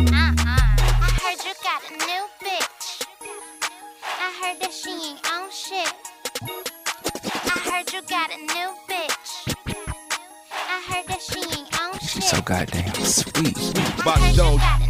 Uh-huh. I heard you got a new bitch. I heard that she ain't on shit. I heard you got a new bitch. I heard that she ain't on shit. She's so goddamn sweet. I heard you got a